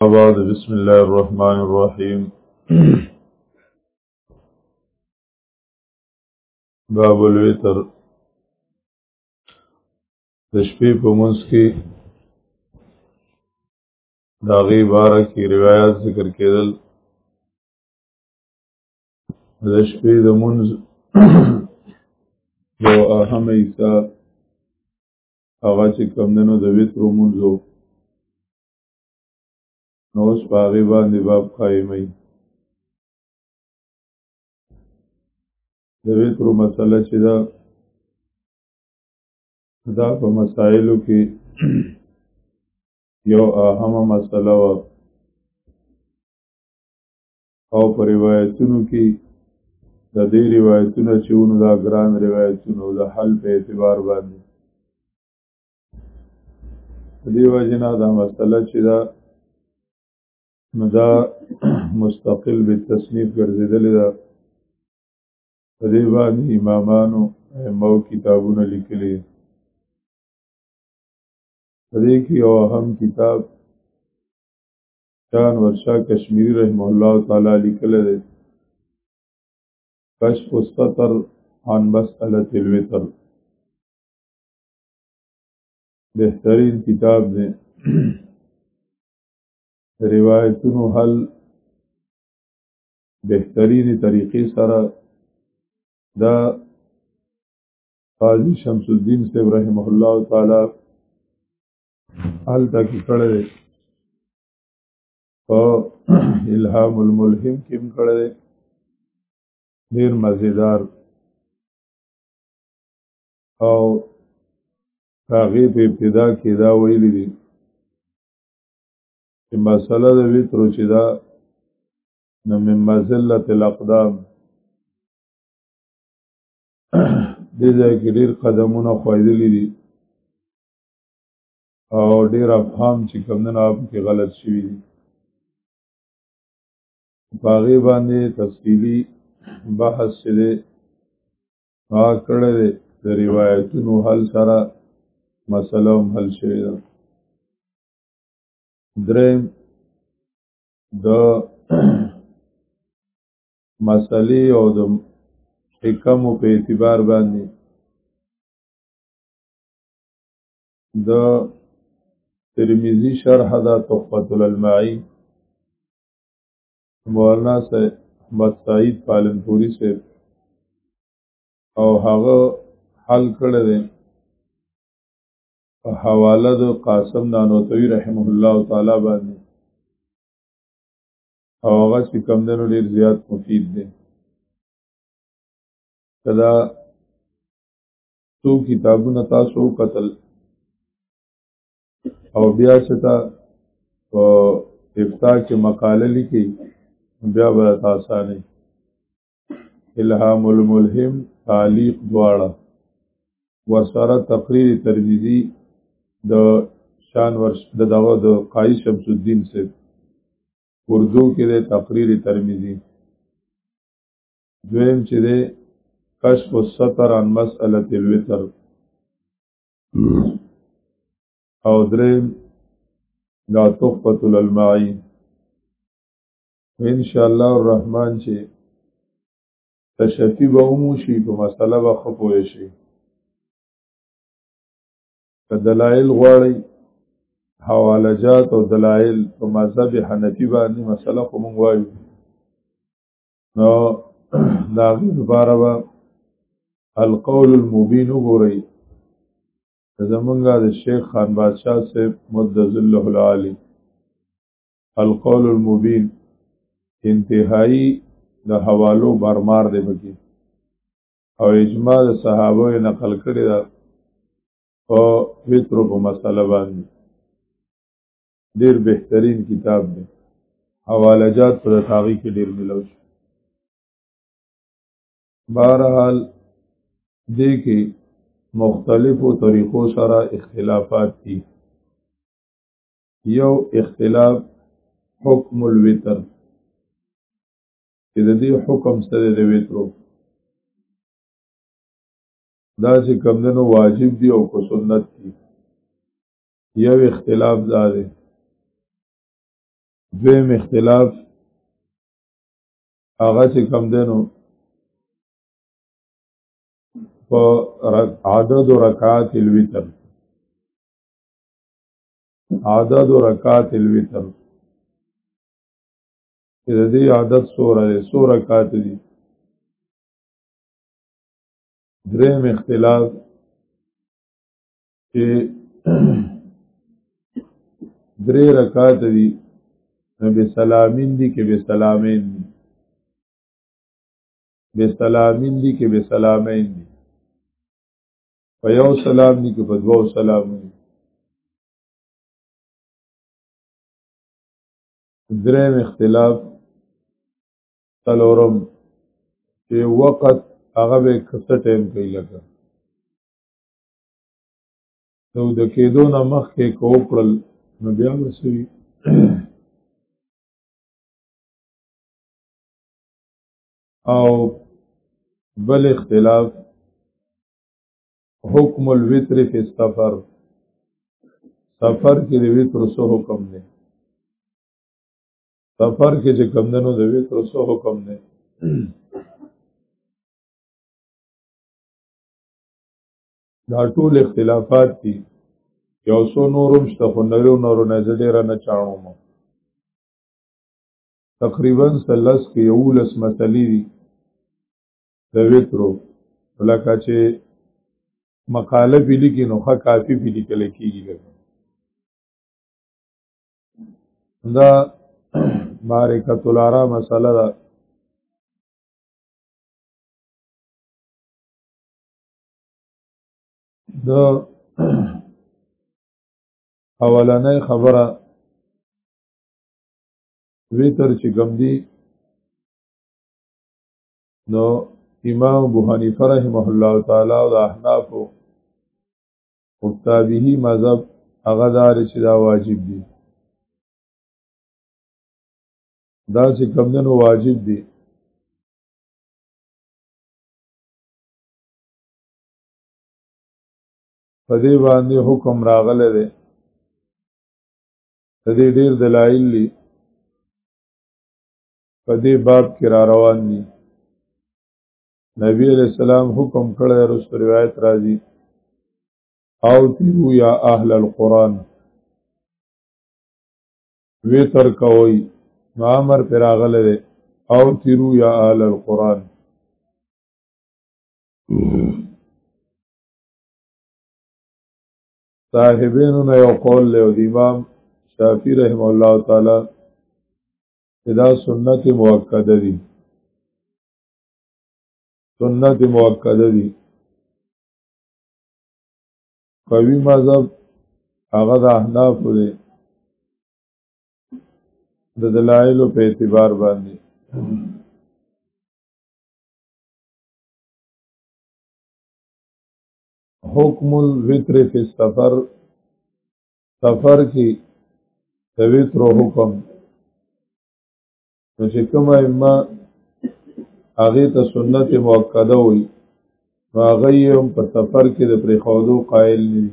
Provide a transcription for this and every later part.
بعد بسم الله الرحمن الرحیم باب الوتر د شپې په منځ کې دا غي بار کې روایت ذکر کېدل د شپې د منځ یو اهم ایسا هغه چې کمندنو د ویترو منځو نو اوس په هغې باندې باب قایموي د وترو مسله چې ده دا په مسایلو کې یو اهمه مسله وه او په روایتونو کې د دې روایتونه چې ونو دا ګران روایتونه د حل په اعتبار باندې دې وجنه دا مسله چې دا نو دا مستقل به تصنیف ګرځیدلې ده په دې باندې امامانو مو کتابونه لیکلي په دې کې یو اهم کتاب شان ورشا کشمیری رحم الله تعالی لیکل دی کشف الستر عن مسألة الوتر بهترین کتاب دی روایتونو حل بهترینې طریقې سره دا قاضی شمس الدین صاحب رحمه الله تعالی حل تا کې کړی دی په الهام الملهم کې هم کړی دی ډېر مزیدار او هغه په ابتدا کې دا ویل دي چې مسله د ویتر چې دا نو من مزله الاقدام دې ځای کې ډېر قدمونه خوېدلې دي او ډېر افهام چې کمنه اپ کې غلط شوی دي باغې باندې تفصیلی بحث دې پاک کړی دی د روایتونو حل سره مسله هم حل شوې ده دریم د مسلې او د حکمو په اعتبار باندې د ترمذی شرح دا تحفت الالماعی مولانا صاحب احمد سعید پالنپوری صاحب او هغه حل کړی دی په حواله د قاسم نانوتوی رحمه الله تعالی باندې او هغه چې کم دنو ډیر زیات مفید دی کدا څو کتابونه تاسو قتل او بیا چې تا په افتا کې مقاله لیکي بیا به تاسو نه الهام الملهم تعلیق دواړه ورسره تقریر ترمذی د شان ورش د دغه د قای شمس الدین سے اردو کې د تقریر ترمذی دویم چې د کشف الستر عن مسأله الوتر او درې دا تحفت الالماعی ان شاء الله الرحمن چې تشفی به مو شي په مسله به خپوي شي دلایل غواړي حواله جات او دلایل په مذهب حنفي باندې مسله کوم وایي نو دا غي لپاره به القول المبین وګورئ زمونږه د شیخ خان بادشاہ سے مد ذله العالی القول المبین انتهایی د حوالو برمار دی بکی او اجماع د صحابه نقل کړی دا او ویترو په مسله باندې ډیر بهترین کتاب دی حواله جات پر تاغي کې ډیر ملو شو بهرحال دې کې مختلفو طریقو سره اختلافات دي یو اختلاف حکم الوتر چې د دې حکم سره د وترو دا چې کمدنو واجب دي او کو سنت دي یو اختلاف دا دی دویم اختلاف هغه چې کم دینو په عدد رکعات الوتر عدد رکعات الوتر چې د دې عدد سوره ده سوره کات دي دریم اختلاف چې درې رکعات دي به سلامین دي کې به سلامین دي به سلامین دي کې به سلامین دي په یو سلام دي کې په دوو سلام دي دریم اختلاف تلورم چې وقت هغه به کسه ټیم کوي لکه نو د کېدو نه مخکې کو کړل نو بیا وسوي او بل اختلاف حکم الوتر فی السفر سفر کې د وتر سو حکم دی سفر کې چې کم دنو د وتر سو حکم دی دا ټول اختلافات دي یو څو نورم شته خو نورو نورو نه ډېره نه چاڼوم تقریبا سلس کې یو لس مسلې دي د وترو لکه چې مقاله پی لیکي نو ښه کافي پی لیکل کېږي دا معرکت الارا مسله ده د اولنې خبره ویتر چې ګم دی نو امام ابو حنیفه رحمه الله تعالی او احناف او تابعی مذهب هغه دار چې دا واجب دي دا چې کمدنو واجب دي په دې باندې حکم راغلی دی د دې ډېر دلایل دي په دې باب کې را روان دي نبی علیہ السلام حکم کړی رسول روایت راځي او تیو یا اهل القرآن وی تر کوي نو امر پر راغله ده او تیرو یا اهل القرآن صاحبینو نه یو قول له امام شافعی رحم الله تعالی دا سنت مؤکده دي سنت مؤکده دي قوی مذهب هغه د احناف دی د دلایلو په اعتبار باندې حکم الوتر فی السفر سفر کې د وتر حکم نو چې کومه ائمه هغه ته سنت مؤکده وي نو هغه هم په سفر کې د پریخودو قائل نه دي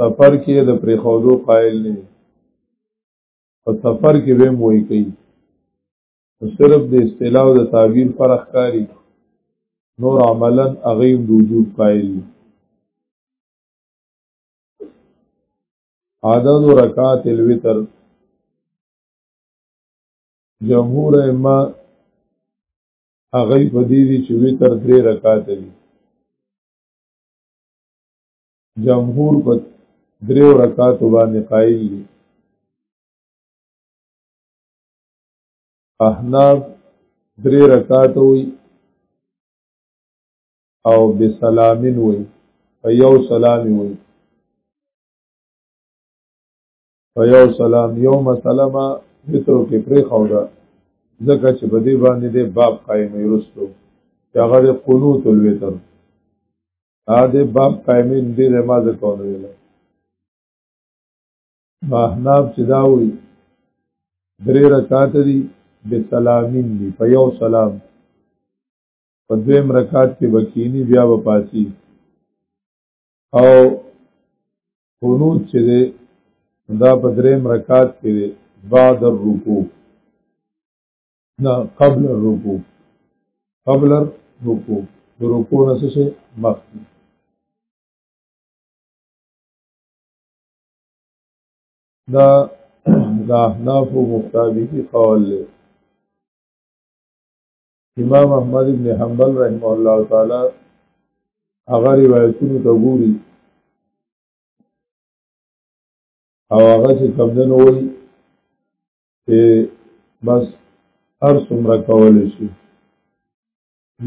سفر کې د پریخودو قائل نه دي په سفر کې به موي کوي صرف د اصطلاح او د تعبیر فرق کاری نور عملا اغیم د وجوب قائل عدد رکعات الوتر جمهور ائمه هغه په دې دي چې وتر درې رکعات دي جمهور په درې رکعات باندې قائل دي احناف درې رکعات وي او بسلامین وي په یو سلام وي په یو سلام یو مسلمه مترو کې پرې خوده ځکه چې په دې باندې د باب قائم ورستو چې هغه د قنوت الوتر ا دې باب قائمین دې ما ځکه ویل احناف چې دا وایي درې رکعات دي به سلامین دي په یو سلام په دویم رکعات کې بکینی بیا به پاسی او قنوت چې دی دا په دریم رکعات کې دی بعد الرکوع نه قبل الرکوع قبل الرکوع د رکوع نه څه مخکې دا د احناف او مختابیتی قول له امام احمد ابن حنبل رحم الله تعالی هغه روایتونو ته ګوري او هغه چې کمدن وایي چې بس هر څومره کول شي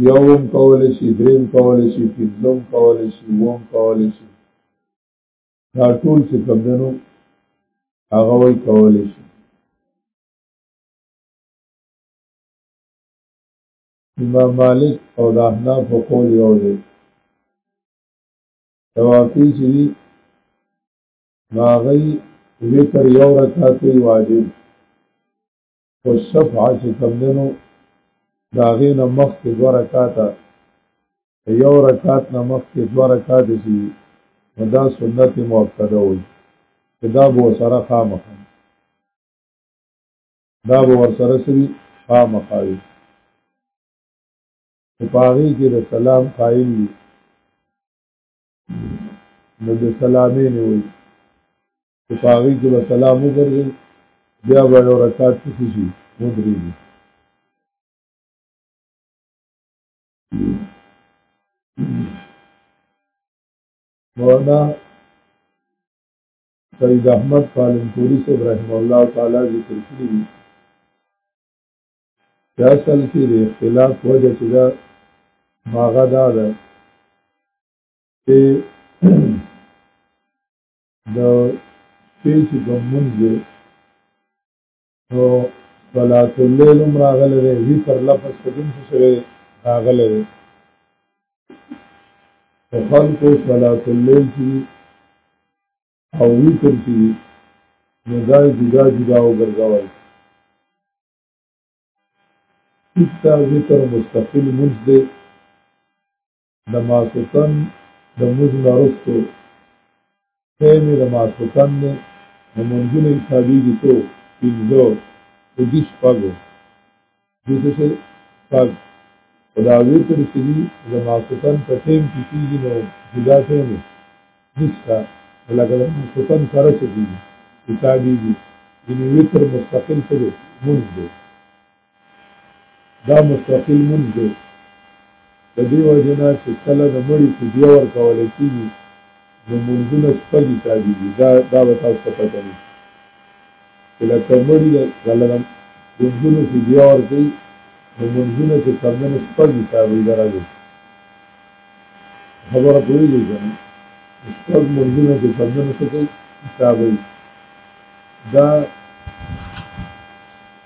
یوم کول شي دریم کول شي پنځم کول شي ووم کول شي دا ټول څه کمدنو هغه وی کولی شي امام مالک او د احناف په قول یو دی توافی چې دي نو هغوی وتر یو رکعت واجب او شفع چې کم دنو داغې نه مخ کې دو رکاتا یو رکات نه مخ کې دو رکات شي دا سنت موقته وي دا به سره خامخ دا به ور سره سوي خامخ وي په پاغي کې د سلام قائل وي نو د سلامې نه وي چې په هغې کې به سلام وګرځي بیا به یو رکات څه شي ودرېږي مولانا سید احمد پالنپوری صاحب رحم الله تعالی ذکر کړی دی چې اصل کې د اختلاف وجه چې دا ماغه دا ده چې د پیسې په مونږ دی نو صلات الليل هم راغلی دی وی پر لفظ په کوم څه سره راغلی دی په خلکو صلات الليل چې او وی پر چې نو دا جدا جدا وګرځول هیڅ ذکر مستقل مجد د ماسوتن د موز نرستو تیمی د ماسوتن نه د منځونه حسابیږي تو پنځو د دې شپږو د څه شي پاک خدا وی تر چې دي د ماسوتن په ټیم کې کیږي نو جدا ټیم نشته لکه د ماسوتن سره چې دي حسابیږي د وی تر مستقل سره مونږ دی دا مستقل منځ دی د دې وجه نه چې کله د مړي فدیه ورکول کېږي نو منځونه شپږي تابع دي دا دا به تاسو ته پته نه چې لکه مړي د غلغم منځونه فدیه ورکوي نو منځونه چې کمدنو شپږي تابع دي راځي خبره پوهېږي که نه شپږ منځونه چې کمدنو څه کوي تابع دا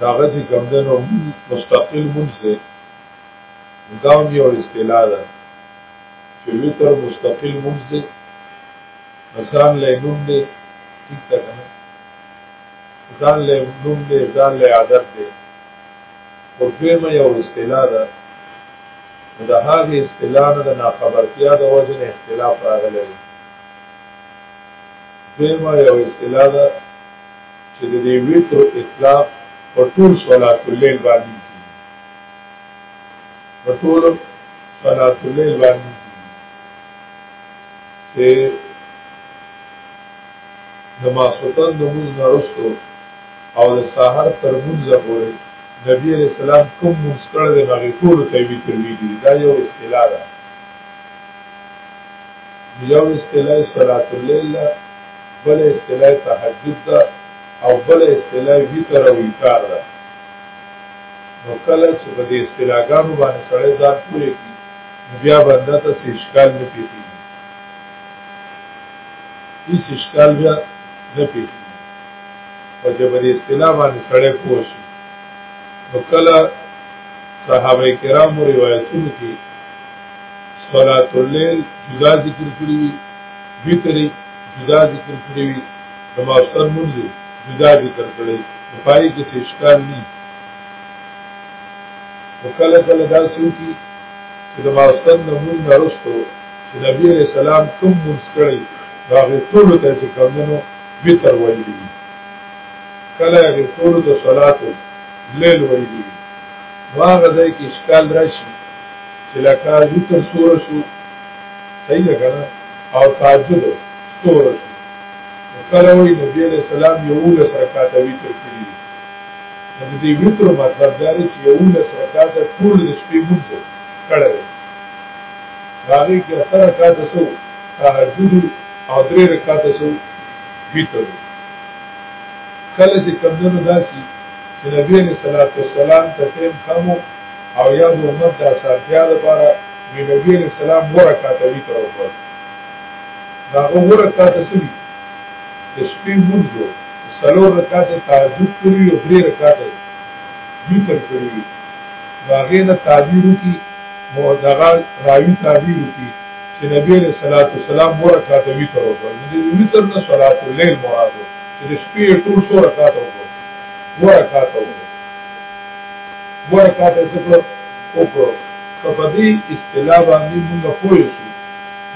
داغه چې کوم دی نو مستقل مونږ دی دا هم یو اصطلاح ده چې ویتر مستقل مونږ دی ځان له نوم دی ټیک ده کنه ځان له نوم دی ځان له عادت دی او دویمه یو اصطلاح ده د هغه اصطلاح نه د ناخبرتیا د وجه نه اختلاف راغلی دی دویمه یو اصطلاح ده چې د دې وتر اطلاق په ټول صلات الليل باندې کیږي په ټول صلات الليل باندې کیږي د ماسوتن د موز نرستو او د سحر تر موز پورې نبی علیہ السلام کوم موز کړل د هغه ټول ته وی تر وی دي دا یو اصطلاح ده یو اصطلاح صلات الليل ده بل اصطلاح تهجد ده او بل اصطلاح ویتر او ایثار ده نو کله چې په دې اصطلاحګانو باندې سړی ځان پوهې کی بیا بنده ته اشکال نه پیږي هیڅ اشکال بیا نه پیږي او چې په دې اصطلاح باندې سړی پوه شي نو کله صحابه کرامو روایتونو کې صلات الليل جدا ذکر کړی وي وتر جدا ذکر کړی وي د ماستر مونږ جدا ذکر کړی په پای کې څه اشکال نه وکاله کله دا سوچي چې د ماستر نمون نرستو چې نبی عليه السلام کوم مونږ کړی هغه ټول ته چې کومنو وتر ویلي کله هغه ټول د صلات الليل ویلي واغه ځای کې اشکال راشي چې لکه ذکر سوره شو صحیح ده کنه او تهجد سوره شو نو کله وی نبی علیہ السلام یو لس رکعات ویتر کړی نو د دې ویتر مطلب دا دی چې یو لس رکعات ټول د شپې مونږ کړل هغه کې اثر رکعات سو تهجد او درې رکعات سو ویتر کله چې کمونو داسي چې نبی علیہ الصلوۃ والسلام ته تیم کمو او یا د امت د اسانتیا لپاره نو نبی علیہ السلام ورکاته ویتر او پر دا ورکاته سوي د سپین منځو سلور رکاته تعجب کړی او درې رکاته ویتر کړی هغه نه تعبیر کی مو دغه راوی تعبیر کی چې نبی علیہ الصلوۃ والسلام ورکاته ویتر او پر دې ویتر نه صلات الليل مراد چې د شپې ټول سور رکاته وکړي ورکاته وکړي دوه رکعاته څه کړو وکړو که په دې اصطلاح باندې موږ پوه شو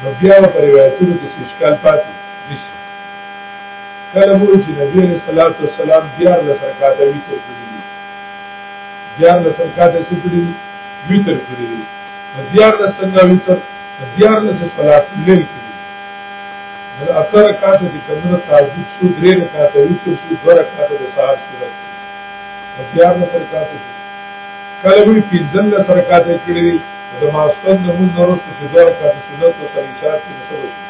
نو بیا په روایتونو کې اشکال پاتې نشي کله مو چې نبی عليه الصلاه والسلام بیا له رکعاته ویتر کړی دي بیا له رکعاته څه کړی دي ویتر کړی دي بیا له څنګه ویتر بیا له صلات الليل کړی نو اثر رکعاته چې کومه تعجب شو درې رکعاته ویتر شو دوه رکعاته د سهار سره اتیار نه سرکات کله وی پنځل نه سرکات کړی دی د ماستن د موږ نورو څه چې دوه کات سنت او سره حساب کې څه وشي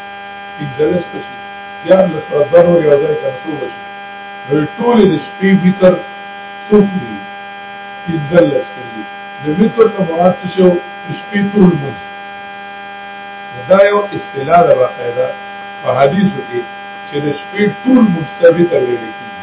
پنځل څه شي یار له سره ضرور یو ځای ته څه وشي نو ټول د شپې ویتر څو کړی پنځل څه کړی د ویتر نه مراد څه شو شپې ټول موږ دا یو اصطلاح ده باقاعده په حدیثو کې چې د شپې ټول مستوی ته ویل کېږي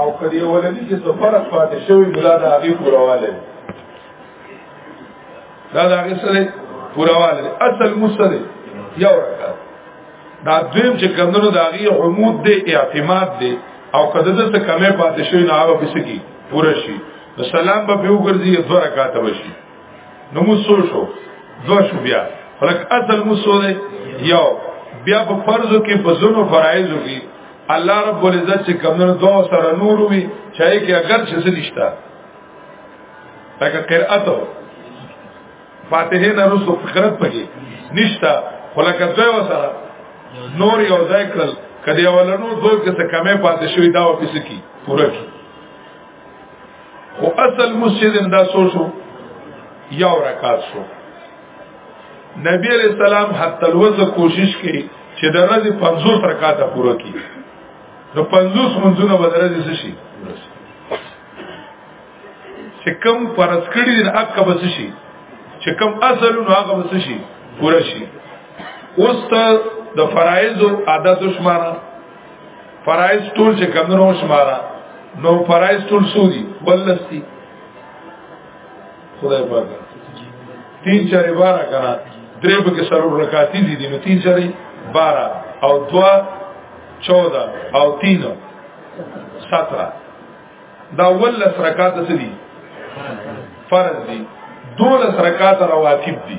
او کدی ولدی چې څه فرق پاتې شوی بلا د هغه پورواله دا د هغه سره پورواله اصل مسره یو رکعت دا دویم چې کمندونو د هغه عمود دی اعتماد دی او کده د څه کمه پاتې شوی نه هغه پس کی پوره شي نو سلام به یو ګرځي دوه رکعات وشي نو مسو شو دوه شو بیا ولکه اصل مسو دی یو بیا په فرضو کې په زونو فرایضو کې الله رب العزت چې کمنو دوه سره نور وي چې کې اگر څه نشتا لکه قرأت فاتحه نه رسو فقرت پکې نشتا خلک دوه سره نور یو ځای کړل کدی اولنو دوه کې څه کمې پاتې شوې دا واپس کی پوره کی خو اصل مسجد دا سو شو یو رکعت شو نبی علیہ السلام حتی الوز کوشش کی چې د ورځې 50 رکعاته پوره کی نو 50 منځونه به درځي څه شي چې کم فرض کړی د حق به څه شي چې کم اصل نو هغه به څه شي پوره شي اوس ته د فرایض او عادت شمار فرایز ټول چې کمنو شمارا نو فرایز ټول سودی ولستی خدای پاک تین چارې بارا کرا درې به کې سرور رکاتی دي نو تین چارې بارا او دوا چودا او تین سترا دا ولس رکات څه دي فرض دي دولس رکات رواتب دي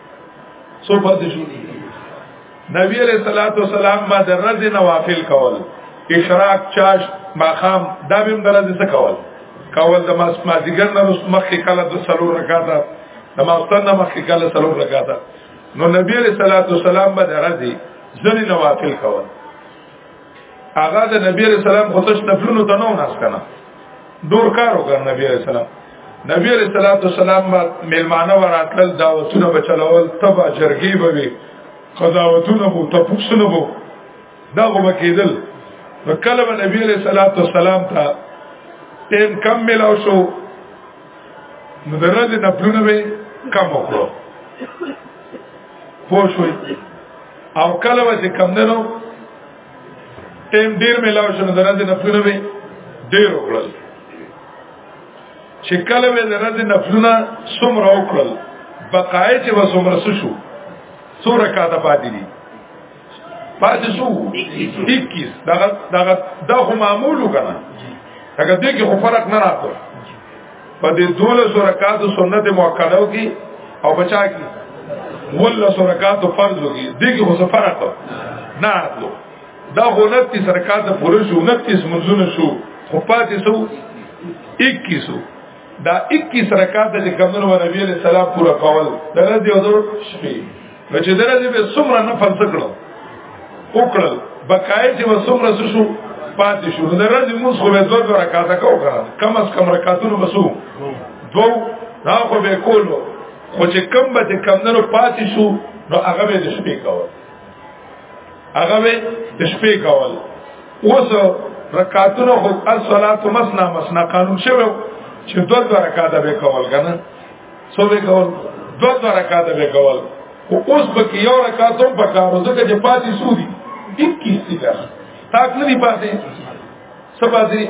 سو پاتې شو نبی علیہ الصلوۃ والسلام ما درځ نوافل کول اشراق چاش ماخام دا به درځ څه کول کول د ماس ما دیګر نه رس مخکې کله د سلو رکعاته د ماستن نه مخکې کله سلو رکعاته نو نبی علیہ الصلوۃ والسلام به درځ ځنی نوافل کول هغه د نبی عليه السلام خودش نفلونو ته نو ناس کنه دور کار وکړ نبی عليه السلام نبی عليه الصلاه والسلام ملمانه وراتل دعوتونه بچلول تبا جرګي به وي قضاوتونه بو تپوسونه بو دا غو کېدل نو کله به نبی عليه الصلاه والسلام ته ټیم کم ملاو شو نو درځ نفلونه به کم وکړو پوه شوي او کله به چې کم دنو ټیم ډیر ملاو شو نو درځي نفلونه به ډیر وکړل چې کله به درځي نفلونه څومره وکړل بقای چې به څومره شو څو رکعاته پاتې دي پاتې شو 21 دغه دغه د معمول وکنه هغه دې کې خو فرق نه راځي په دې دوله سرکات سنت مؤکده کې او بچا کې ولا سرکات فرض کې دغه خو فرق نه راتلو دا غونت کی سرکات پوره شو 29 منځونه شو خو پاتې سو 21 سو دا 21 رکعات چې کمنو نبی علیہ السلام پورا کول دا دې حضور شپې نو چې درځي به څومره نه فلسکړو وکړل بقای چې وسومره شو پاتې شو نو درځي موږ خو به دوه رکعاته کو کړه کم از کم رکعاتونه وسو دو دا خو به کولو خو چې کم به کم نه پاتې شو نو هغه به د شپې کول هغه به د شپې کول اوس رکعاتونه خو الصلات مسنا مسنا قانون شوی چې دوه دوه رکعاته به کول کنه سو به کول دو دو رکعات به کول او اوس به کې یو رکعات هم پکارو ځکه چې پاتې سودی 21 دي کار تاک نه دی پاتې سبا دې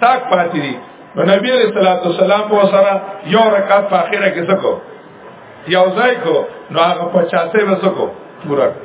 تاک پاتې دي نو نبی علیہ الصلوۃ والسلام په سره یو رکعات په اخره کې سکو یو ځای کو نو هغه 50 به سکو پورا کړ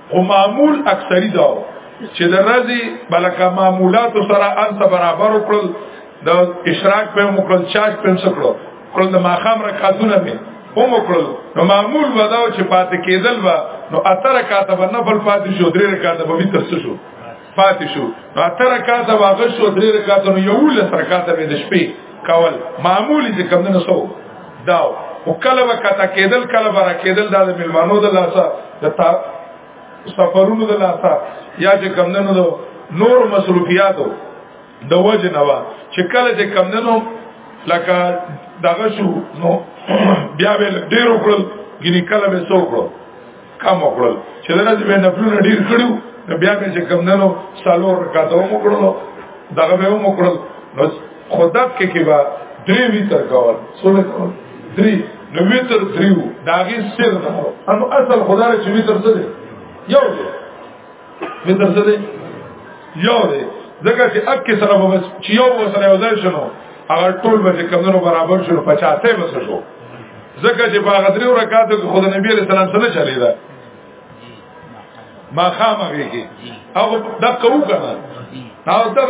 خو معمول اکثری دا چې د رضی بلکه معمولات سره انت برابر وکړل د اشراق په مکرل چاش په سکړو کړل د ماخام رکعتونه می هم وکړل نو معمول وداو چې پاتې کېدل و نو اتر رکعت به نفل پاتې شو درې رکعت به وی تاسو شو پاتې شو اته رکعات واغش شو درې رکعات نو یو لس رکعات به د شپې کول معمولی چې کم نه سو داو او کله وکتا کېدل کله برا کېدل دا د ملمانو د لاسه د تا سفرونو د لاسه یا چې کم نه نو نور مصروفیاتو د وجه نه وا چې کله چې کم نه نو لکه دغه شو نو بیا به ډېر وکړل ګینه کله به سو کړو کم وکړل چې دا چې باندې خپل ډیر کړو بیا به چې کم ننو سالو رکعات هم وکړل دغه به هم وکړل نو خدا کې کې با درې وی تر کول سونه کول درې نو وی تر دریو داغي سر نه انو اصل خدا چې وی تر څه دی یو دی من ته څه دی یو دی ځکه چې اک کې سره به چې یو وسره یو ځای شنو هغه ټول به کمونو برابر شو 50 ته بس شو ځکه چې باغ درې رکعاتو کې خدای نبی علیہ السلام سره چلی دا ما خامغه کې او دا کو کنه دا دا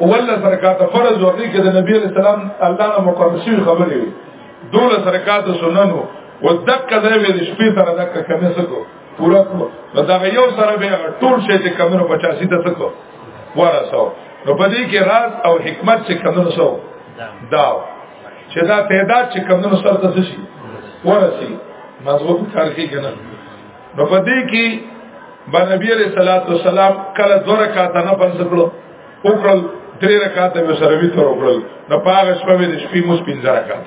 ولا سرکات فرض ورته کې د نبی علیہ السلام الله نه مقرشي خبرې دوله سرکات سننو ودک ځای به شپې تر دک کمه سکو پورا کړو نو دا یو سره به ټول شی چې کمنو 85 ته تکو ورسو نو په دې کې راز او حکمت چې کمنو سو دا چې دا تعداد چې کمنو سره ته شي ورسي مضبوط کار کې کنه نو په دې کې باندې نبی عليه صلوات و سلام کله دوه رکعات نه پنځ کړو وکړل درې رکعات به سره وی تر وکړل نو پاغه شپه به د شپې مو سپینځه رکعات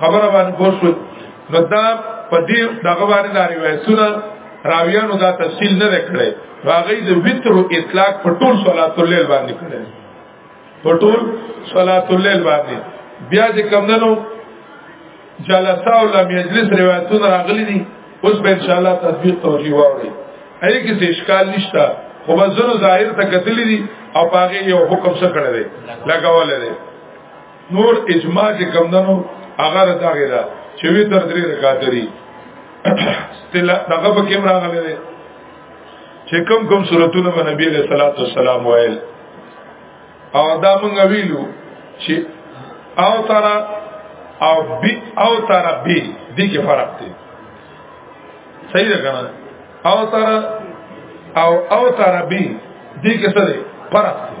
خبره باندې پوښتنه نو دا په دې دغه باندې دا روایتونه راویانو دا تفصیل نه کړي راغی د وتر او اطلاق په ټول صلات الليل باندې کړي په ټول صلات الليل باندې بیا چې کمندنو جلسه او لم یجلس روایتونه راغلي دي اوس به ان شاء الله تطبیق توجیه ووري اې کې څه اشکال نشته خو بزنو ظاهر ته کتلې دي او پاګه یو حکم څه کړی دی لګولې دی نور اجماع چې کم دنو هغه دا غیره چې وی تر درې رکعات لري استلا دغه په کوم راغلی دی چې کم کم سورتونه باندې نبی له صلوات و سلام وایل او دا مونږ ویلو چې او تر او بی او تر بی دي کې فرق دی صحیح ده کنه او تر او او تر بی دي کې څه دی فرق دی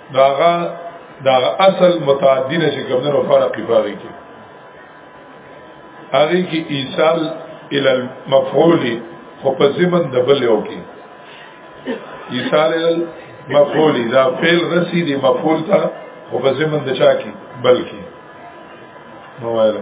داغه داغه اصل متعدی نشي کوم نو فرق پاره کې هغه کې ایصال ال المفعول خو په زمن د بل یو کې ایصال ال مفعول دا فعل رسی دی مفعول ته خو په زمن د چا کې بلکې نو وایره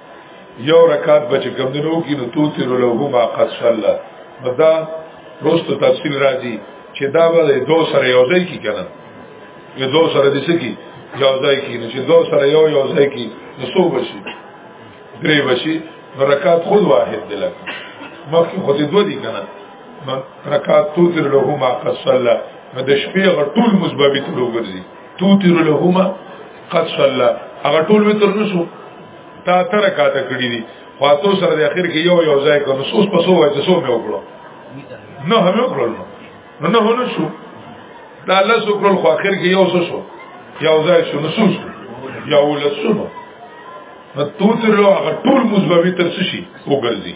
یو رکعت بچ کم دنو کی نو تو تیر له ما قد صلی مدا روست تفصیل راځي چې دا به دو سره یو ځای کی کنه یو دو سره د سکی یو ځای کی نو چې دو سره یو یو ځای کی نو سو بشي درې بشي نو رکعت خود واحد دی لکه مخکې خو دې دوه دي کنه رکعت تو تیر له ما قد صلی نو د شپې غټول مزبابي ته وګرځي توتر لهما قد صلى هغه ټول وتر نشو تا تر کاته کړی دي خاطر سره د اخر کې یو یو ځای کوم سوس پسو وای ته سو مې وکړو نه هم وکړو نو نه هونه شو دا الله سو کړل خو اخر کې یو سو شو یو ځای شو نو سوس یو لسونو نو توتر له هغه ټول مزبوي تر شي وګرځي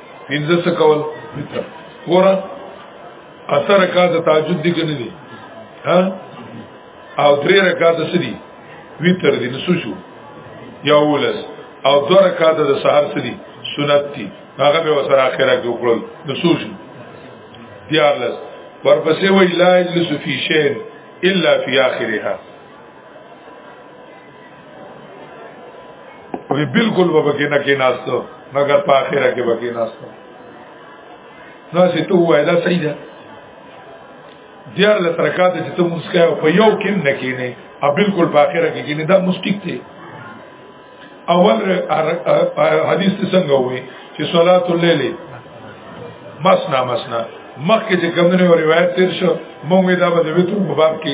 پنځه څه کول وتر ګور اثر کا د تهجد دي کنه دي ها او درې رکعات سدي وتر دي نسو شو یا ولس او دو رکعات د سحر سدي سنت دي هغه به وسره اخره کې وکړل نسو شو دیار لس ورپسې وی لا الا فی شین الا فی اخرها وی بالکل به بکی نه کې ناستو مگر په اخره کې بکی ناستو نو چې تو وای دا صحیح ده دیار له ترکات چې ته مسکه او په یو کې نه کې نه ا بالکل په اخره کې نه دا مسټیک دی اول حدیث څنګه وې چې صلات الليل مسنا مسنا مخکې چې کوم نه روایت تیر شو مونږ دا به د ویتو په باب کې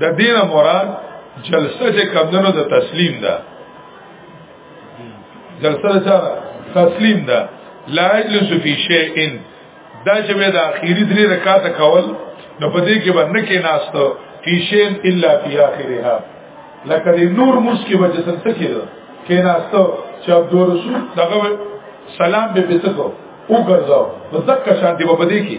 د دینه مراد جلسه چې کمندونو د تسلیم ده جلسه ده تسلیم ده لا یجلس فی شیء دا چې به د اخیری درې رکعات کول نو په دې کې باندې کې ناشته فی شیء الا فی اخرها لکه د نور موس کې وجه څه کېده کې ناشته چې عبد الرسول دغه سلام به پڅکو وګرځاو نو ځکه شان دی په دې کې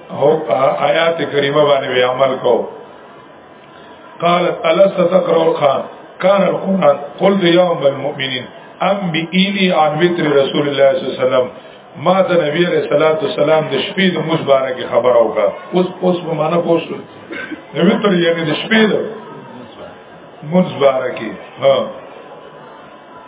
او آیات کریمه باندې عمل کو قالت الا ستقرأ القرآن كان القرآن قلت يا أم المؤمنين أنبئيني عن وتر رسول الله صلى الله عليه وسلم ما ته نبی علیہ الصلوۃ والسلام د شپې د موږ باره کې خبر اوکا اوس اوس په معنا پوښتنه نبی تر یې د شپې د موږ باره کې ها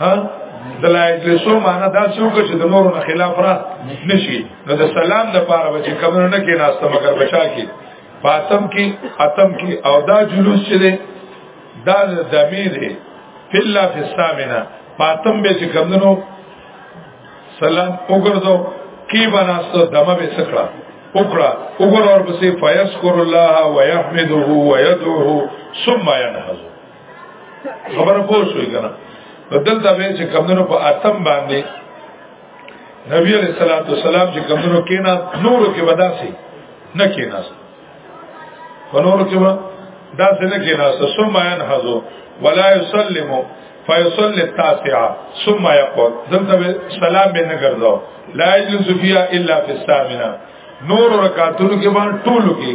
ها دلایل لسو معنا دا څوک چې د نورو نه خلاف را نشي نو د سلام د پاره به چې کمنو نه کې ناشته مگر بچا کې فاطم کې اتم کې او دا جلوس چې ده دا د دمیر دی فلا فی الثامنه فاطم به چې کمنو سلام وګرځو کې بناستو دمه به سکړه وکړه وګور اور پسې فیذكر الله ويحمده ويدعوه ثم ينهض خبره پوه شوې کنه بدل دا به چې کمونو په اتم باندې نبی علیہ الصلوۃ والسلام چې کمونو کینا نور کې ودا سي نه کینا په نور کې ودا دا څنګه کینا ثم ينحذو ولا يسلم فيصلي التاسعه ثم يقول دلته سلام به نه ګرځاو لا يجلس فيها الا في الثامنه نور رکعاتونو کې باندې ټولو کې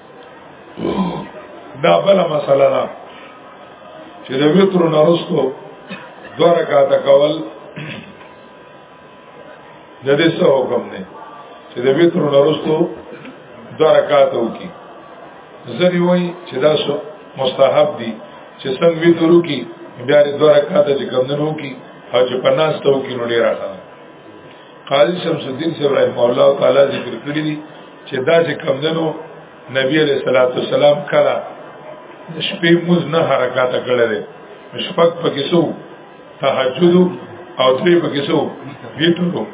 دا بل مسله ده چې د وتر نرستو دوه رکعات کول د دې څه حکم نه چې د وتر نرستو دوه رکعات وکي زری وای چې دا مستحب دي چې څنګه وتر وکي بیا د دوه رکعات چې کم نه وکي او چې پناس ته وکي نو ډیر راځه قاضي شمس الدین صاحب رحمه الله تعالی ذکر کړی دي چې دا چې کمدنو نبی علیہ الصلوۃ والسلام کړه شپې موز نه حرکت کړل شپک پکې سو تهجد او درې پکې سو ویټو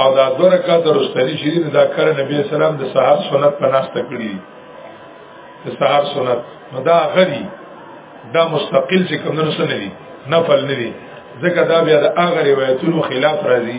او دا دوه رکعات رستنی شری دا کړ نبی اسلام د سحر سنت په ناس تکړی د سحر سنت نو دا غری دا مستقل چې کوم نه سنلی نفل نه دی ځکه دا بیا د هغه روایتونو خلاف راځي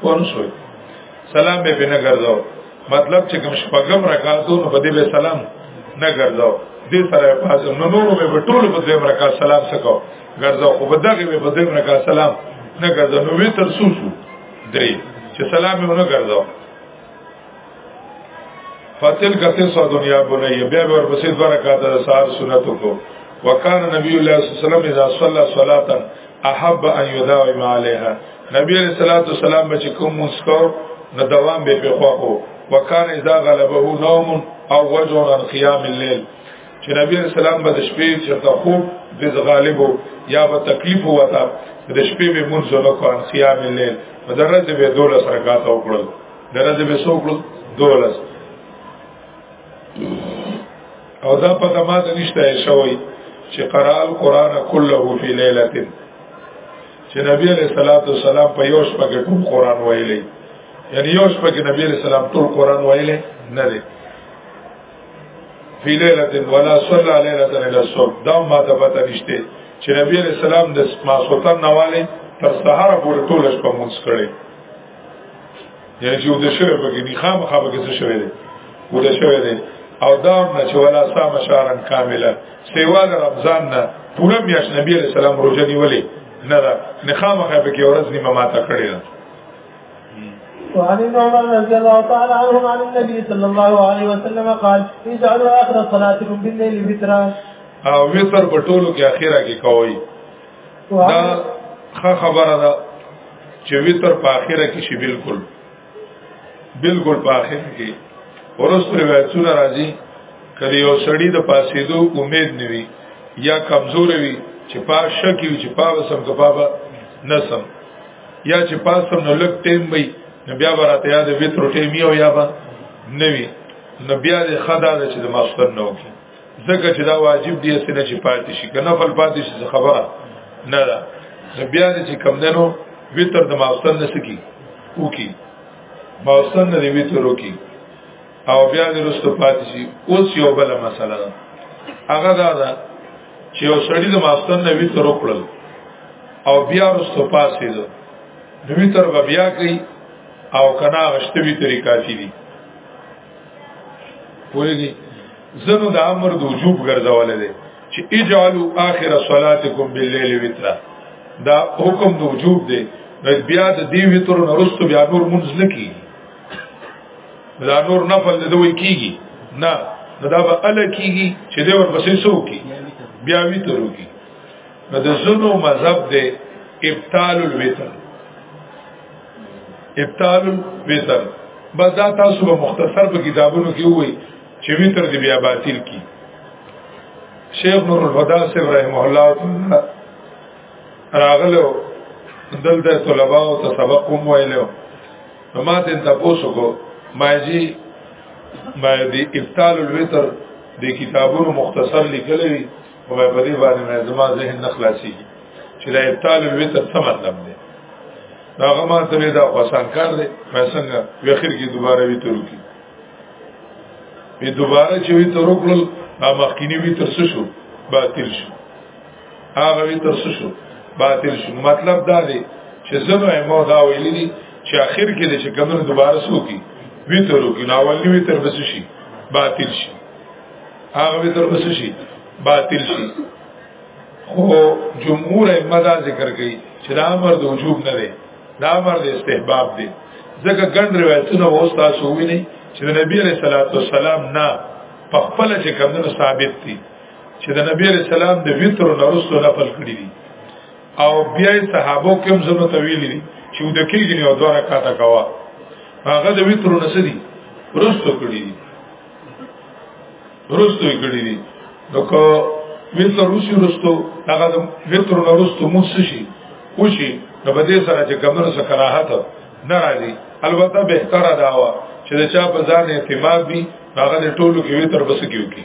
پون شوي سلام به نه ګرځاو مطلب چې کوم شپږم رکعاتو نو بده به سلام نه ګرځاو دې سره پاز نو نورو به ټول په دې رکعات سلام سکو ګرځاو خو بدغه به په دې رکعات سلام نه ګرځاو نو وی تر سوسو درې چې سلام یې نه ګرځاو فتل کته سو دنیا بنې بیا ور پسې دوه رکعات د سار سنت کو وکانه نبی الله صلی الله علیه وسلم اذا صلى صلاه احب ان يداوم عليها نبی علیہ الصلوۃ والسلام بچ کوم مسکر نو دوام به په خو وکانه اذا غلبه نوم او وجه عن قيام الليل چې نبی اسلام به د شپې چرته خوب د غالبو یا به تکلیف وتا د شپې به مونږ نه کوان قیام الليل په درجه به دولس رکعات وکړل درجه به سو کړل دولس او دا په دما د نشته شوی چې قرال قران كله فی ليله چې نبی علیہ الصلوۃ والسلام په یوش په کې ټول قران ویلی یعنی یوش په کې نبی علیہ السلام ټول قران ویلی نه دی فی لیلتن ولا صلی لیلتن الا الصبح دا ما ته پته نشته چې نبی علیہ السلام د ماسوتن نواله تر سهار پورې ټول شپه مونږ کړي یعنی چې د شرف کې نه خام خامه کې څه شوی دی ودا شوی دی او دا نه چې ولا سام شهرن کامله سیوا د رمضان نه پوره میاش نبی علیہ السلام روزه نیولې نه دا نه خامه خامه کې ورځ نیمه ماته کړی وعن ابن عمر رضي الله تعالى عنهما عن النبي صلى الله عليه وسلم قال اجعلوا اخر صلاتكم بالليل وترا او وتر په ټولو کې اخیره کې کوي دا ښه خبره ده چې وتر په اخیره کې شي بالکل بالکل په اخیره کې ورسره روایتونه راځي کله یو سړی د پاسېدو امید نیوي یا کمزور وي چې پاشه کې چې پاوسم کبابه نسم یا چې پاسم نو لک ټیم وي نو بیا براته یاد ویتر ټیم یو یا با نوی نو بیا د خدا د چې د ماستر نو کې ځکه چې دا واجب دی سینه چې پاتې شي کنه فل پاتې شي خبره نه ده بیا د چې کم دنو ویتر د ماستر نه سکی وکي ماستر نه ویتر وکي او بیا د رستو پاتې شي اوس یو بل مسله ده هغه دا ده چې یو سړی د ماستر نه وی تر وکړل او بیا رستو پاتې ده دوی تر بیا کوي او کنا غشتوی طریقہ چی دی پوهیږي زنو د امر د وجوب ګرځول دي چې اجعلوا اخر صلاتکم بالليل وترا دا حکم د وجوب دی بیا د دې وتر نرستو بیا نور منځ لکی دا نور نفل د دوی کیږي نه نو دا به ال کیږي چې د ورپسې سوکي بیا وی تروږي نو د زونو مذهب د ابطال الوتر ابطال الوتر بس دا تاسو به مختصر په کتابونو کې وایي چې وتر دی بیا باطل کی شیخ نور الهدى صاحب رحمه الله تعالی راغلو دلته طلباء او سبق هم ویلو نو ما ته تاسو کو ما جی ما دی ابطال الوتر د کتابونو مختصر لیکلی او په دې باندې ما زما ذهن نه خلاصي چې دا ابطال الوتر څه مطلب دی دا غما ته دا آسان کار دی ما څنګه په اخر کې دوباره وی تر کی په دوباره چې وی تر وکړل ما مخکینی وی تر څه شو باطل شو هغه وی تاسو شو باطل شو مطلب دا دی چې زنو ایمو دا ویلی دي چې اخر کې چې کمنو دوباره سوکي ویتر وکي نو اول ویتر بس شي باطل شي هغه ویتر بس شي باطل شي خو جمهور ائمه دا ذکر کوي چې دا امر د وجوب نه دی دا امر د استحباب دی ځکه ګڼ روایتونه اوس تاسو وینئ چې د نبی عليه الصلاه والسلام نه په خپل چې کمنو ثابت دي چې د نبی علیہ السلام د ویتر نرسو نفل کړی دي او بیا صحابو کوم زنو طویل دي چې د کېږي نه دوه رکعات کوا هغه د ویتر نسدي رسو کړی دي رسو کړی دي نو کو ویتر رسو رسو هغه د ویتر نرسو مو شي وشي نو په دې سره چې کمنو سره کراهت نه راځي البته به تر دا وا چې د چا په ځان اعتماد وي هغه د ټولو کې ویتر بس کیو کی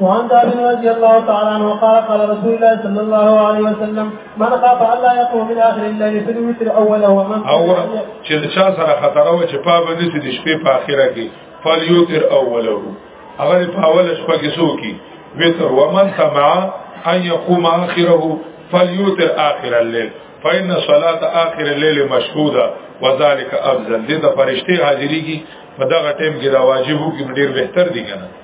وعن جابر رضي الله تعالى عنه قال قال رسول الله صلى الله عليه وسلم من خاف الا يقوم من اخر الليل فليوتر اوله ومن او چې چا سره خطر و چې پابه نشي د شپې په اخره کې فليوتر اوله هغه په اوله شپه کې سو کی وتر ومن سمع ان يقوم اخره فليوتر اخر الليل فإن صلاة آخر الليل مشهودة وذلك أفضل دې د فرشتي حاضرېږي په دغه ټیم کې دا واجبو کې ډیر بهتر دي کنه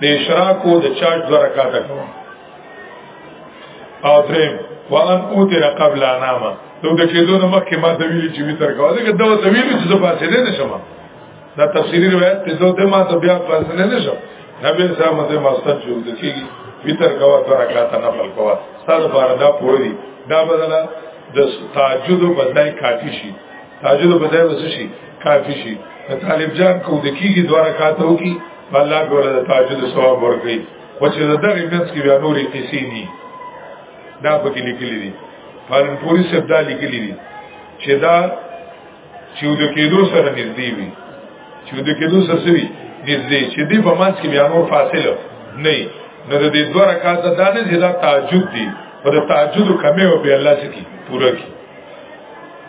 د اشراکو د چاج دو رکاته کوم او دریم وان اوتر قبل انامه نو د کېدو نه مخکې ما ته ویلي چې ویتر کوه دا که دوا ته ویلي چې زه پاسې دی نه شم دا تفسیري روایت ته زه ته ما ته بیا پاسې نه شم نبی صاحب مته مستد شو د کېږي ویتر کوه دوه رکاته نفل کوه ستا لپاره دا پوه دي دا بدله د تهجد په ځای کافي شي تاجر په ځای وسه شي کافی شي ته طالب جان کو د کیږي دوه رکعات وکي الله به ول تاجر ثواب ورکړي او چې د دغه منځ کې بیا نورې قصې ني دا پکې لیکلي دي فارن پوری سب دا لیکلي دي چې دا چې د کېدو سره نږدې وي چې د کېدو سره سوي نږدې چې دې په منځ کې بیا نور فاصله نه نه د دې دوه رکعات د دانه زیاده تعجب دي او د تعجب کمه او به الله سکی پوره کی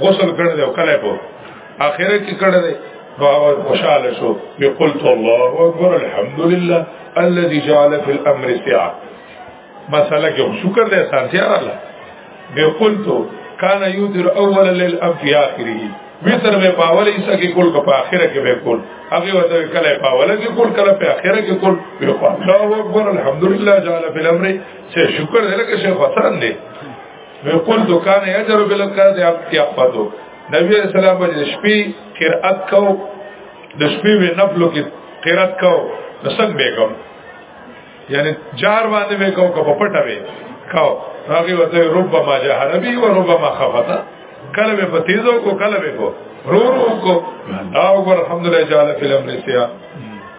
غسل کړی دی او کله په اخره کې کړی دی فهو خوشاله شو بقلت الله اکبر الحمد لله الذي جعل في الامر سعه مساله کې شکر دې سانتیا رااله بقلت كان يدر اول الليل ام في اخره وتر به پاول ایسا کې کول په اخره کې به کول هغه وته کله پاول کې کول کله په اخره کې کول الله اکبر الحمد لله جعل في الامر چې شکر دې لکه شیخ حسن دې وی قل دو کان یجر بالکر دی اپتو نبی علیہ السلام باندې شپې قرأت کو د شپې وی نفلو کې قرأت کو د څنګه به کوم یعنی جار باندې به کو کو پټه وی کو هغه وته ربما جهر بی و ربما خفتا کله به پتیزو کو کله به کو رو رو کو دا وګور الحمدلله جعل فی الامر سیا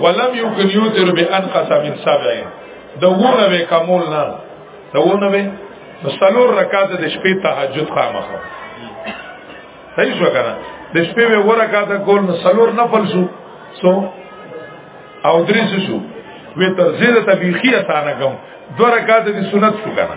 ولم يكن يوتر بانقص من سبع دونه به کمول نه دونه به مسلور رکعات د شپې تهجد خامخو صحیح شو کنه د شپې به ورکعات کول مسلور نفل شو سو او درې شو وی تر زیره تبیخی اسانه کوم دو رکعات د سنت شو کنه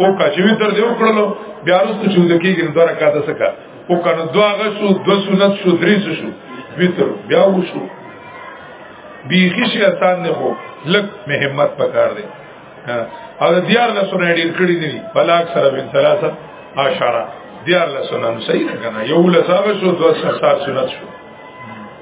او کا چې وتر دې وکړلو بیا رسو چې د کېږي دوه رکعات سکا او کنه دوه غشو دو سنت شو درې شو وتر بیا وشو بیخی شي آسان نه هو لک مهمت پکار دی او دیار له سره ډیر کړی دی بلاک سره بن ثلاثه اشاره دیار له سره صحیح نه کنه یو له صاحب شو دوه سره سنت شو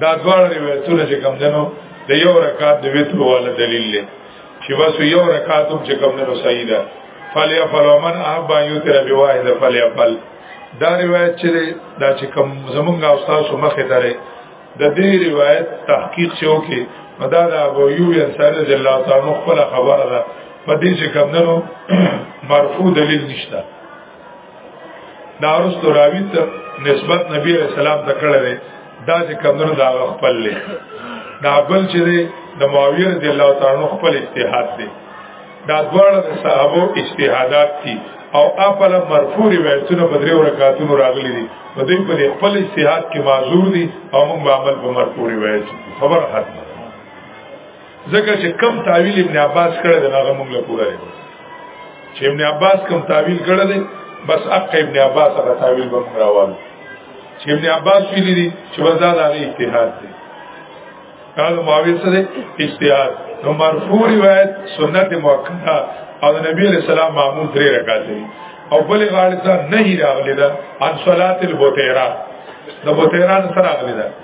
دا دوه روایتونه چې کوم دنو د یو رکعت د وتر والا دلیل دی چې بس یو رکعت هم چې کوم دنو صحیح ده فلیفل ومن احب ان یوتر بواحد فلیفل دا روایت چې دا چې کوم زمونږ استاد سو مخه درې د دې روایت تحقیق چې وکي مدا دا ابو یو انصاری رضی الله تعالی عنہ خپل خبره ده په دې چې کوم دنو مرفوع دلیل نشته دا ورست راوی ته نسبت نبی علیہ السلام ته کړل دا چې کمنو دا خپل لې دا بل چې د معاویه رضی الله تعالی عنہ خپل اجتهاد دی دا دواړه د صحابو اجتهادات دي او خپل مرفوع روایتونه په دریو رکعاتونو راغلي دي په دې په خپل اجتهاد کې معذور دي او موږ عمل په مرفوع روایت خبر حتمه ځکه چې کم تعویل ابن عباس کړی دی هغه موږ له پوره دی چې ابن عباس کم تعویل کړی دی بس حق ابن عباس هغه تعویل به موږ راوالو چې ابن عباس ویلي دي چې وزاد هغه اجتهاد دی قال معاویه سره اجتهاد نو مرفوع روایت سنت مؤکده او د نبی علیہ السلام معمول درې رکعات دي او بل غاړه ته نه راغلی دا ان صلات البوتیرا د بوتیرا سره راغلی دا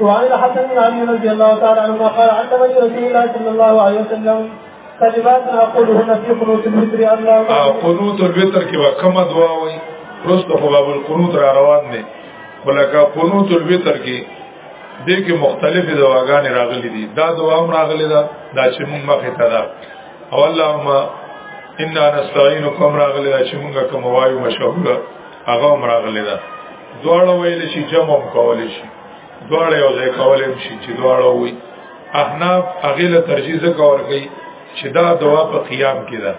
وعن الحسن بن علي رضي الله تعالى عنهما قال علمني رسول الله صلى الله عليه وسلم کلمات اقولهن في قنوت الوتر الله قنوت الوتر کې وکما دعا وای پرست خو باب القنوت را روان دي ولکه قنوت الوتر کې دې کې مختلفې دواګانې راغلي دي دا دعا هم راغلي ده دا چې موږ مخه ته ده او اللهم انا نستعينكم راغلي ده چې موږ کوم وایو مشهور هغه هم راغلي ده دواړه ویل شي جمع کول شي دواړه یو ځای کول شي چې دواړه وي احناف هغه له ترجیح ذکر کوي چې دا دوا په قیام کې ده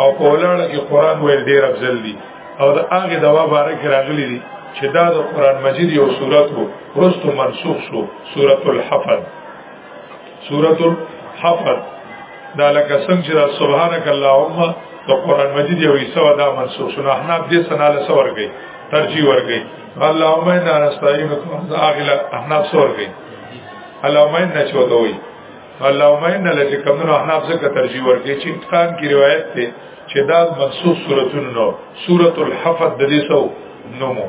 او په ولاړه کې قران ویل ډیر افضل دي او دا هغه دوا باره کې راغلي دي چې دا د قران مجید یو سورته وو ورستو منسوخ شو سورته الحفظ سورۃ الحفر دا لکه څنګه چې سبحانك اللهم د قران مجید یو حصہ ودا منسوخ شنو احنا دې سنا له سور گئی ترجیح ور گئی اللهم انا نستعینک اغل احنا سور گئی اللهم انا چو دوی اللهم انا لکه کمنو احنا څخه ترجیح ور گئی چې امتحان کی روایت ته چې دا منسوخ سورۃ النور سورۃ الحفظ د دې سو نومو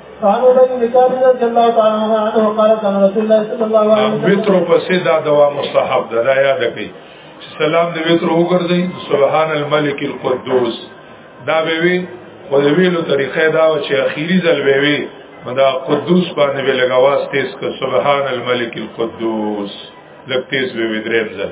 وعن ابي بن كعب رضي الله تعالى عنه قال كان رسول الله صلى الله عليه وسلم وتر پسې دا دوا مستحب ده دا یاد کړئ چې سلام دې وتر وګرځي سبحان الملك القدوس دا به وی خو دې ویلو طریقې دا و چې اخیری ځل به وی مدا قدوس باندې به لګاواز تیز ک سبحان الملك القدوس لکتیز به وی دریم ځل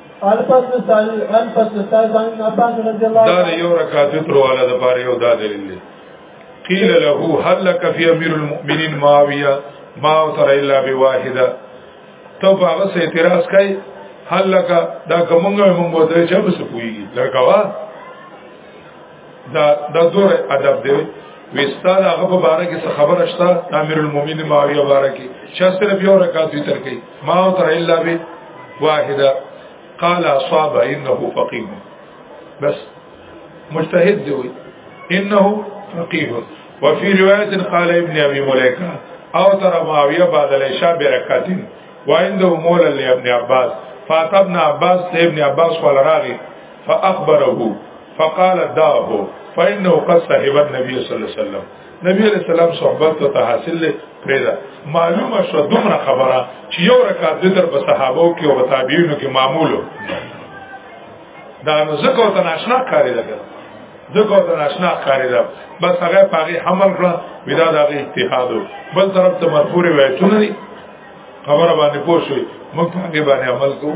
دا یو رکعت تر والا د پاره یو دا دلیل دی قیل له هل لك فی امیر المؤمنین معاویه ما تر الا بواحده تو هغه سه اعتراض کای هل لك دا کومه مونږ وته چې بس کویږي لکوا دا د دوه ادب دی وستا دا هغه په باره کې خبره شته امیر المؤمنین معاویه باره کې چې صرف یو رکعت تر کوي ما او تر الا به واحده قال اصاب انه فقيه بس مجتهد دی انه فقيه وفي روايه قال ابن ابي مليكه او ترى معاويه بعد العشاء بركعتين وعنده مولى لابن عباس فاتبنا عباس ابن عباس قال راغي فاخبره فقال دعه فانه قد صاحب النبي صلى الله عليه وسلم نبی علیہ السلام صحبت ته حاصل لې پرېدا معلومه شو دومره خبره چې یو رکعت ذکر به صحابو کې او تابعینو کې معمولو دا نو زکو ته ناشنا کاری ده زکو ته ناشنا کاری ده بس هغه پاغي حمل کړه ودا د اجتهاد بل طرف ته مرفوع روایتونه دي خبره باندې پوښوي موږ هغه باندې عمل کوو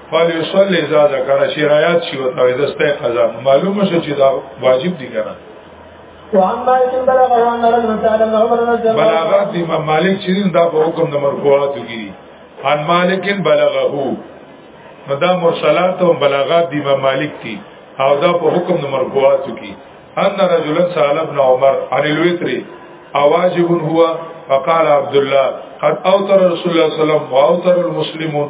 فلیصلی اذا ذکر شی رایات شی او توید استه قضا معلومه شو چې دا واجب دي کنه وعن مالك بلغه ان رجل سأل ابن عمر رضي الله عنه بلاغات دي مالک چې دا په حکم د مرفوعات کې عن مالک بلغه مدا مرسلات او بلاغات دي مالک دي او دا په حکم د مرفوعات کې ان رجل سأل ابن عمر عن الوتر اواجب هو فقال عبد الله قد اوتر رسول الله صلى الله عليه وسلم واوتر المسلمون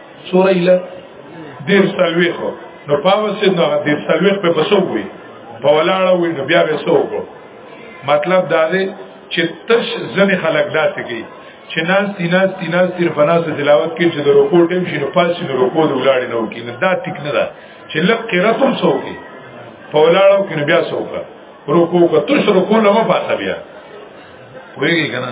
سوره اله دیر سلویخ نو پاوسې نو دیر سلویخ په بسو وي په ولاړه وي نو بیا به سو وکړو مطلب دا دی چې تش ځنې خلک داسې کوي چې ناس تیناس تیناس تیر فناس تلاوت کې چې د رکوع ټیم شي نو پاس شي نو رکوع د ولاړې نه وکړي نه دا ټیک نه ده چې لږ قرات هم سو کې په ولاړه کې نو بیا سو وکړه رکوع کا تش رکوع لمه پاسه بیا ویږي کنه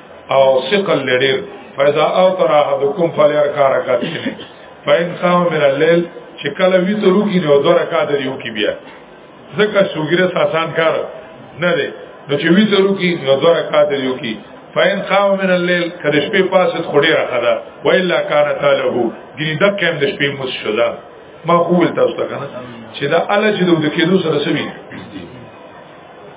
او ثقل لډیر فاذا او تر احدکم فلیر کار کات کینه فین قام من الليل چې کله وی ته روکی نو دوه رکعات دی یو کی بیا ځکه شوګره آسان کار نه دی نو چې وی ته روکی نو دوه رکعات دی یو کی فین قام من الليل کله شپې پاسه خډې راخدا و الا کان تعالی ګری د کم د شپې مس شدا ما قول تاسو ته کنه چې دا الله چې د کېدو سره سمي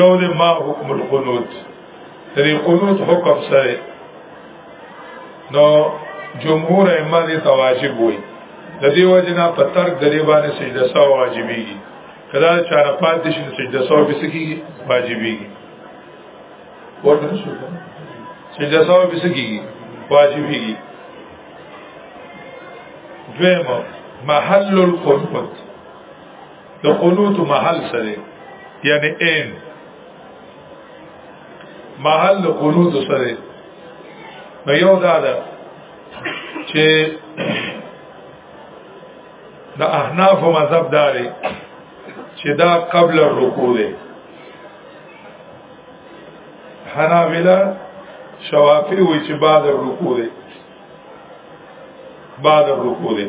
یو د ما حکم القنوت تری قنوت حکم سره نو جمهور ائمه دې تواجب وي د دې وجنا په ترک د دې باندې سجده سو واجبېږي کله چې عرفات دې سجده سو به سکی واجبېږي ورته شو سجده سو به سکی واجبېږي دویمه محل القنوت د قنوت محل سره یعنی عین محل د قنوت سره نو یو دا ده چې د احناف مذهب داري چې دا قبل الرکوع دی حنابلہ شوافی وی چې بعد الرکوع دی بعد الرکوع دی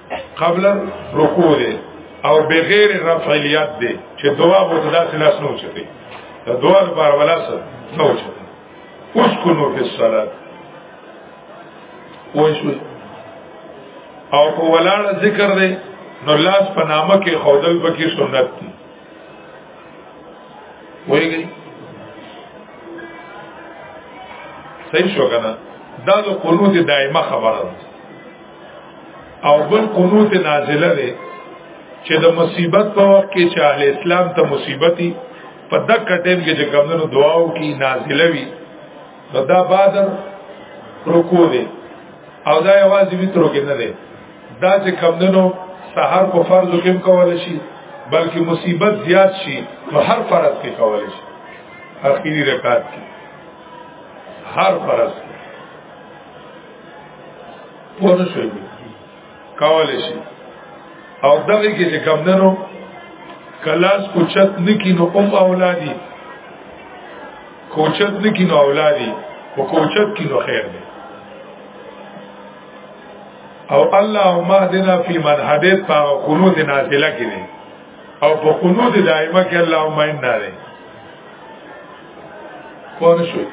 قبل رکوع دی او بغیر رفع الیت دی چې دعا بوته داسې لاس نه اوچتي دا دعا لپاره ولا څه نه اوچتي اوس کو نو په صلات وښوي او په ولاړ ذکر دی نو لاس په نامه کې خودل پکې سنت دی وایي صحیح شو کنه دا د قنوت دایمه خبره ده او بل قنوت نازله ده چې د مصیبت په وخت کې چې اهل اسلام ته مصیبتي په دک ټیم کې چې کمنو دعاو کې نازله وي نو دا بعد رکوع دی او دا یوازې ویترو کې نه دی دا چې کمنو سحر په فرض کې کول شي بلکې مصیبت زیات شي نو هر فرض کې کول شي اخیری رکعت کې هر فرض کې پونه شوی کولای شي او دغه کې چې کم دنو کلاس کوچت نکی نو ام اولادی کوچت نکی نو اولادی او کوچت کی نو خیر دی او الله او ما دنا فی من حدیث پا قنوت نازله کړي او په قنوت دائمه کې اللهم انا لري پوه شو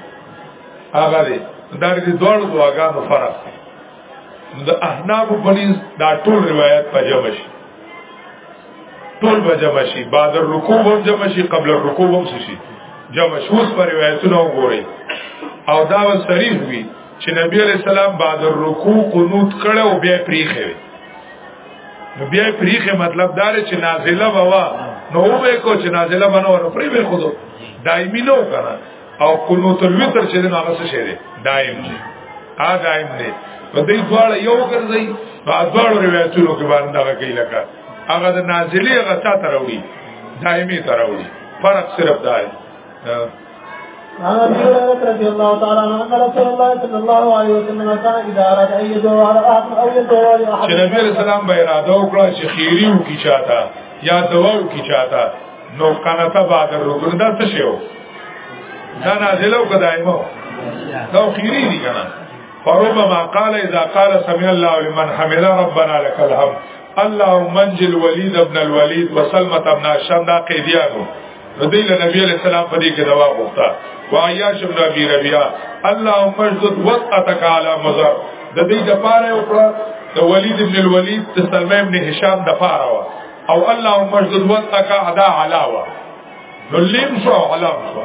هغه دی دا د دوړ دواګانو فرق دی د احناف بنیز دا ټول روایت په جمع شي ټول به جمع شي بعد الرکوع هم جمع شي قبل الرکوع هم شي جمع شي اوس پر روایتونه وګورئ او دا و صریح وي چې نبی علیہ السلام بعد الرکوع قنوت کړه او بیا پریخه وي نو بیا پریخه مطلب دار چې نازله بوا نو وې کو چې نازله بنور پری به خود دایمي نو کنه او قنوت الوتر چې نه هغه څه شه دایم دی ا دایم دی په دې ډول یو ګرځي په ډول روایتونو کې باندې هغه کې لکه هغه د نازلې هغه تا تروړي دایمي تروړي فرق صرف دا دی عن ابي هريره رضي الله تعالى عنه ان رسول الله صلى الله عليه وسلم كان اذا اراد ان يدعو على احد او يدعو على احد چې نبی رسول الله به اراده وکړه چې خيري وکي چاته یا دوا وکي چاته نو قناته بعد رکن دا څه شو دا نازله او قدایمو دا خيري دي کنه فربما قال اذا قال سمع الله لمن حمد ربنا لك الحمد اللهم انجل وليد ابن الوليد وسلمة ابن الشام دا قیدیانو نو دی له نبی علیہ السلام په دې کې دوا غوښته وعیاش بن ابي ربيعه اللهم اجد وقتك على مزر د دې د پاره او پر د ولید ابن الولید د سلمہ ابن هشام د پاره وا او اللهم اجد وقتك عدا علاوه نو لیم شو علام شو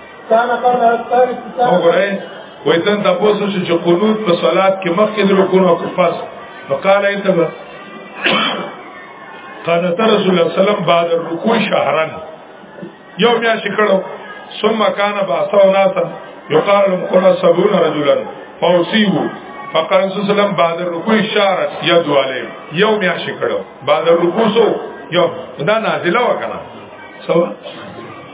وګورئ وای ته تاسو چې قنوت په صلات کې مخکې د رکوع او پس فقال انت قال رسول الله صلی الله علیه وسلم بعد الركوع شهرا یو بیا شکړو ثم كان بعثه ناس يقال لهم قل سبعون رجلا فاصيبوا فقال رسول الله صلی الله علیه وسلم بعد الركوع شهرا يدعو عليهم یو بیا شکړو بعد الركوع سو یو دا نازله وکړه سو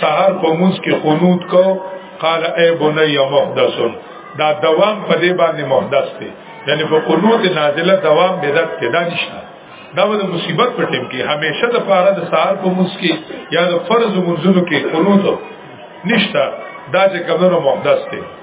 سحر په موس کې قنوت کو قال اے بني محدث دا دوام په دې باندې محدث دی یعنی په قنوت نازله دوام بدعت کې دا نشته دا د مصیبت په ټیم کې همیشه د پاره د سحر په موس کې یا د فرض منځونو کې قنوت نشته دا چې کمنو محدث دی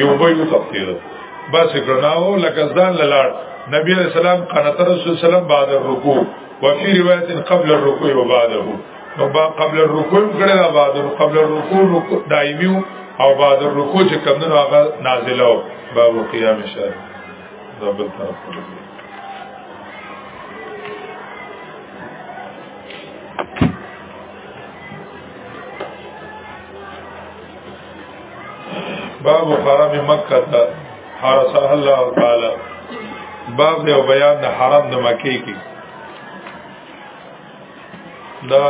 یو به یو تفسیر بس کړناو لکه ځان لاله نبی علیہ السلام قنات رسول الله سلام بعد الرکوع وفي روایت قبل الرکوع وبعده نو با قبل الرکوع کړه دا بعد قبل الرکوع دایمي او بعد الرکوع چې کمنو هغه نازله او باب قیام شهر دا بل طرف باب حرم مکه ته حرس الله تعالی باب دی او بیان د حرم د مکه کې دا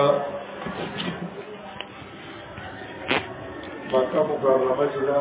مکه مکرمه چې دا